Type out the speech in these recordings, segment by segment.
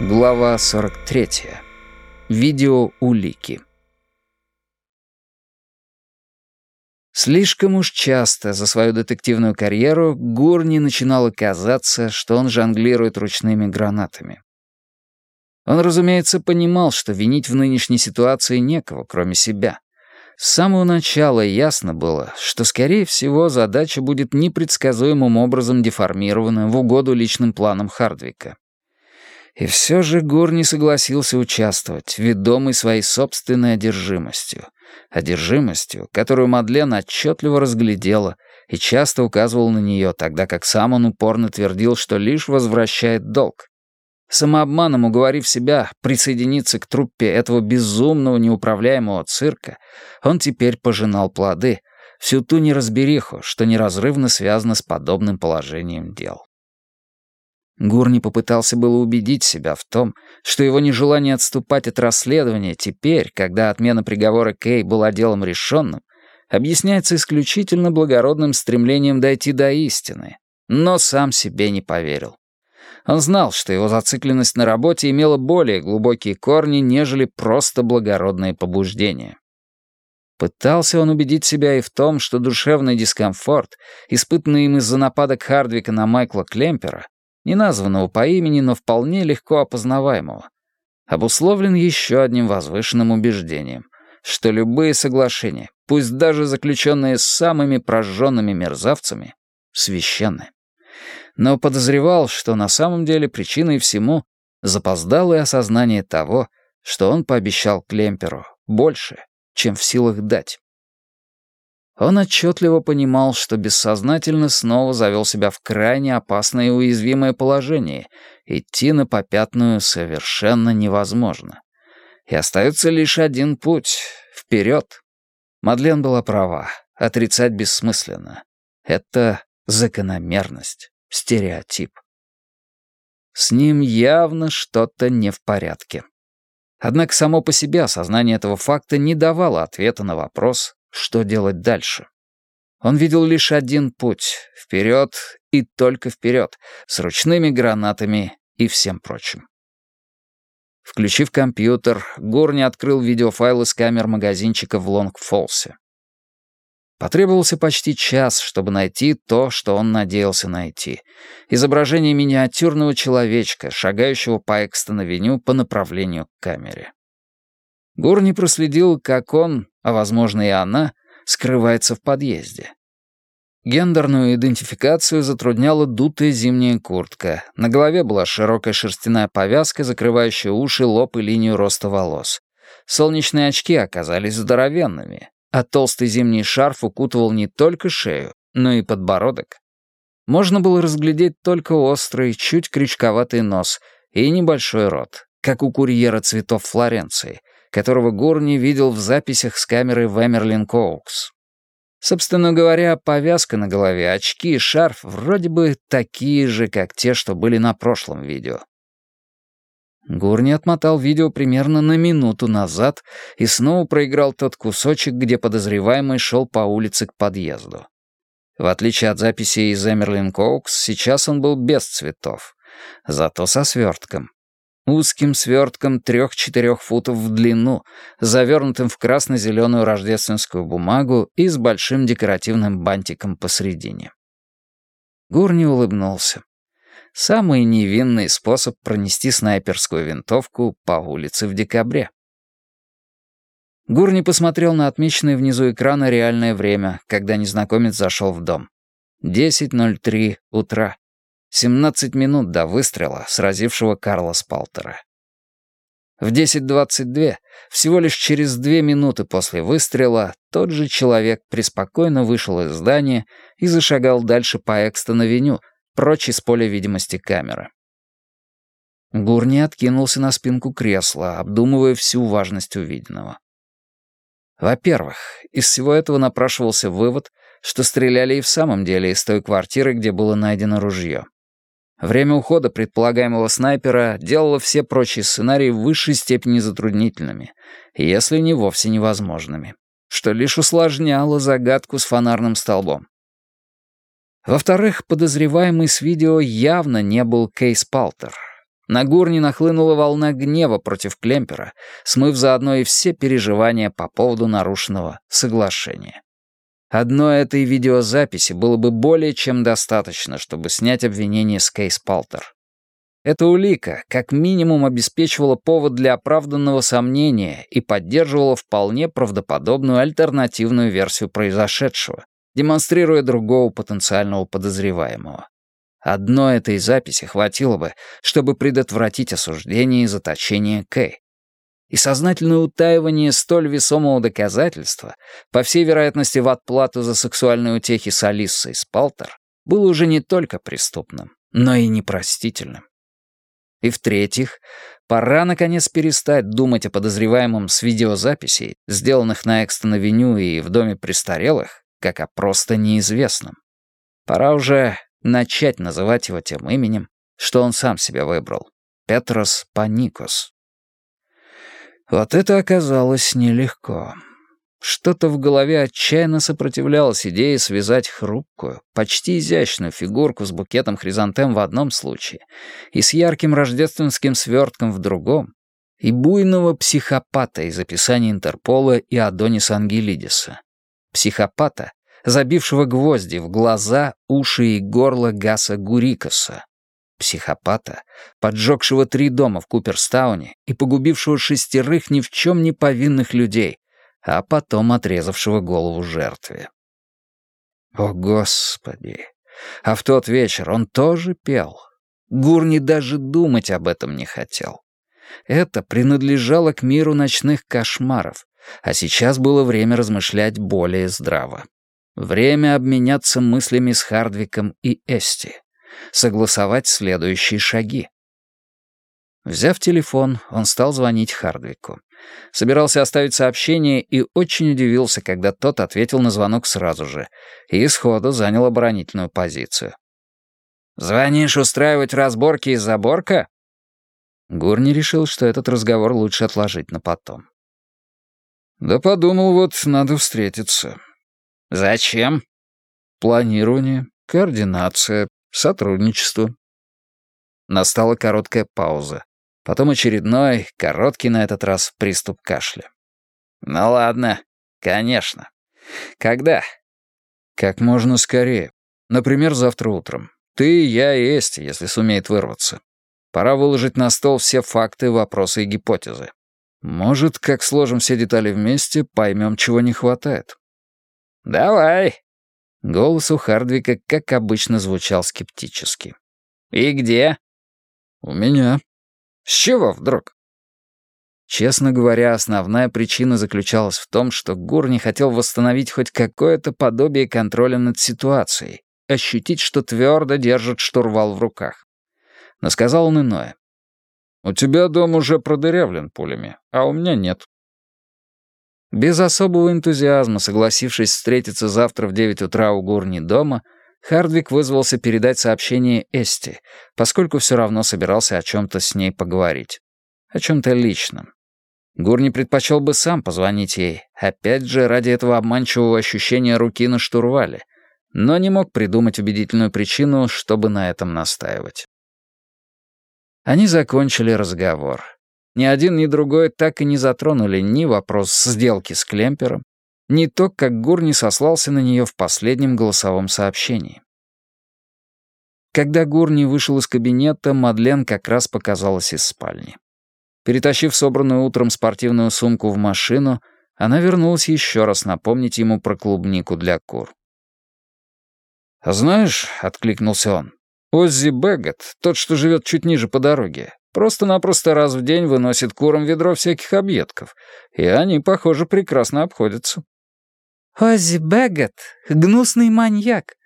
Глава 43. Видео улики. Слишком уж часто за свою детективную карьеру Гурни начинало казаться, что он жонглирует ручными гранатами. Он, разумеется, понимал, что винить в нынешней ситуации некого, кроме себя. С самого начала ясно было, что, скорее всего, задача будет непредсказуемым образом деформирована в угоду личным планам Хардвика. И все же Гур не согласился участвовать, ведомый своей собственной одержимостью. Одержимостью, которую Мадлен отчетливо разглядела и часто указывал на нее, тогда как сам он упорно твердил, что лишь возвращает долг. Самообманом уговорив себя присоединиться к труппе этого безумного неуправляемого цирка, он теперь пожинал плоды, всю ту неразбериху, что неразрывно связано с подобным положением дел. Гурни попытался было убедить себя в том, что его нежелание отступать от расследования теперь, когда отмена приговора Кей была делом решенным, объясняется исключительно благородным стремлением дойти до истины, но сам себе не поверил. Он знал, что его зацикленность на работе имела более глубокие корни, нежели просто благородные побуждения. Пытался он убедить себя и в том, что душевный дискомфорт, испытанный им из-за нападок Хардвика на Майкла Клемпера, не названного по имени, но вполне легко опознаваемого, обусловлен еще одним возвышенным убеждением, что любые соглашения, пусть даже заключенные с самыми прожженными мерзавцами, священны. Но подозревал, что на самом деле причиной всему запоздалое осознание того, что он пообещал Клемперу больше, чем в силах дать. Он отчетливо понимал, что бессознательно снова завел себя в крайне опасное и уязвимое положение. Идти на попятную совершенно невозможно. И остается лишь один путь — вперед. Мадлен была права. Отрицать бессмысленно. Это закономерность, стереотип. С ним явно что-то не в порядке. Однако само по себе осознание этого факта не давало ответа на вопрос, что делать дальше. Он видел лишь один путь — вперед и только вперед, с ручными гранатами и всем прочим. Включив компьютер, Горни открыл видеофайлы с камер магазинчика в Лонг-Фолсе. Потребовался почти час, чтобы найти то, что он надеялся найти. Изображение миниатюрного человечка, шагающего по Экстон-авеню по направлению к камере. Горни проследил, как он, а, возможно, и она, скрывается в подъезде. Гендерную идентификацию затрудняла дутая зимняя куртка. На голове была широкая шерстяная повязка, закрывающая уши, лоб и линию роста волос. Солнечные очки оказались здоровенными, а толстый зимний шарф укутывал не только шею, но и подбородок. Можно было разглядеть только острый, чуть крючковатый нос и небольшой рот, как у курьера цветов Флоренции, которого Горни видел в записях с камеры в Эмерлин Коукс. Собственно говоря, повязка на голове, очки и шарф вроде бы такие же, как те, что были на прошлом видео. Гурни отмотал видео примерно на минуту назад и снова проиграл тот кусочек, где подозреваемый шел по улице к подъезду. В отличие от записи из Эмерлин Коукс, сейчас он был без цветов, зато со свертком узким свертком трех-четырех футов в длину, завернутым в красно-зеленую рождественскую бумагу и с большим декоративным бантиком посредине. Гурни улыбнулся. Самый невинный способ пронести снайперскую винтовку по улице в декабре. Гурни посмотрел на отмеченное внизу экрана реальное время, когда незнакомец зашел в дом. 10.03 утра. 17 минут до выстрела, сразившего Карла Спалтера. В 10.22, всего лишь через две минуты после выстрела, тот же человек преспокойно вышел из здания и зашагал дальше по Экстон-авеню, прочь из поля видимости камеры. Гурни откинулся на спинку кресла, обдумывая всю важность увиденного. Во-первых, из всего этого напрашивался вывод, что стреляли и в самом деле из той квартиры, где было найдено ружье. Время ухода предполагаемого снайпера делало все прочие сценарии в высшей степени затруднительными, если не вовсе невозможными, что лишь усложняло загадку с фонарным столбом. Во-вторых, подозреваемый с видео явно не был Кейс Палтер. На Гурни нахлынула волна гнева против Клемпера, смыв заодно и все переживания по поводу нарушенного соглашения. Одной этой видеозаписи было бы более чем достаточно, чтобы снять обвинение с Кейс Палтер. Эта улика как минимум обеспечивала повод для оправданного сомнения и поддерживала вполне правдоподобную альтернативную версию произошедшего, демонстрируя другого потенциального подозреваемого. Одной этой записи хватило бы, чтобы предотвратить осуждение и заточение Кэй. И сознательное утаивание столь весомого доказательства, по всей вероятности в отплату за сексуальные утехи с Алиссой Спалтер, было уже не только преступным, но и непростительным. И в-третьих, пора наконец перестать думать о подозреваемом с видеозаписей, сделанных на Экстон-авеню и в доме престарелых, как о просто неизвестном. Пора уже начать называть его тем именем, что он сам себе выбрал — Петрос Паникос. Вот это оказалось нелегко. Что-то в голове отчаянно сопротивлялось идее связать хрупкую, почти изящную фигурку с букетом хризантем в одном случае и с ярким рождественским свертком в другом, и буйного психопата из описания Интерпола и Адониса Ангелидиса. Психопата, забившего гвозди в глаза, уши и горло Гаса Гурикаса. Психопата, поджегшего три дома в Куперстауне и погубившего шестерых ни в чем не повинных людей, а потом отрезавшего голову жертве. О, Господи! А в тот вечер он тоже пел. Гурни даже думать об этом не хотел. Это принадлежало к миру ночных кошмаров, а сейчас было время размышлять более здраво. Время обменяться мыслями с Хардвиком и Эсти. Согласовать следующие шаги. Взяв телефон, он стал звонить Хардвику. Собирался оставить сообщение и очень удивился, когда тот ответил на звонок сразу же и сходу занял оборонительную позицию. «Звонишь устраивать разборки из заборка?» Гурни решил, что этот разговор лучше отложить на потом. «Да подумал, вот надо встретиться». «Зачем?» «Планирование, координация, сотрудничество». Настала короткая пауза. Потом очередной, короткий на этот раз, приступ кашля. «Ну ладно, конечно. Когда?» «Как можно скорее. Например, завтра утром. Ты, я и Эсти, если сумеет вырваться. Пора выложить на стол все факты, вопросы и гипотезы. Может, как сложим все детали вместе, поймем, чего не хватает». «Давай». Голос у Хардвика, как обычно, звучал скептически. «И где?» «У меня», с чего вдруг? Честно говоря, основная причина заключалась в том, что Гур не хотел восстановить хоть какое-то подобие контроля над ситуацией, ощутить, что твердо держит штурвал в руках. Но сказал он иное. «У тебя дом уже продырявлен пулями, а у меня нет». Без особого энтузиазма, согласившись встретиться завтра в девять утра у Гурни дома, Хардвик вызвался передать сообщение Эсти, поскольку все равно собирался о чем-то с ней поговорить. О чем-то личном. Гурни предпочел бы сам позвонить ей, опять же ради этого обманчивого ощущения руки на штурвале, но не мог придумать убедительную причину, чтобы на этом настаивать. Они закончили разговор. Ни один, ни другой так и не затронули ни вопрос сделки с Клемпером, не то, как Гурни сослался на нее в последнем голосовом сообщении. Когда Гурни вышел из кабинета, Мадлен как раз показалась из спальни. Перетащив собранную утром спортивную сумку в машину, она вернулась еще раз напомнить ему про клубнику для кур. «А знаешь», — откликнулся он, — «Оззи Бэггет, тот, что живет чуть ниже по дороге, просто-напросто раз в день выносит курам ведро всяких объедков, и они, похоже, прекрасно обходятся». Оззи Бэггет — гнусный маньяк.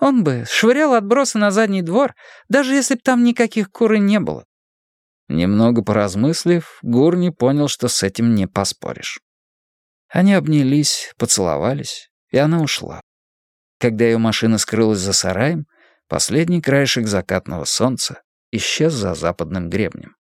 Он бы швырял отбросы на задний двор, даже если б там никаких кур и не было. Немного поразмыслив, Гурни понял, что с этим не поспоришь. Они обнялись, поцеловались, и она ушла. Когда ее машина скрылась за сараем, последний краешек закатного солнца исчез за западным гребнем.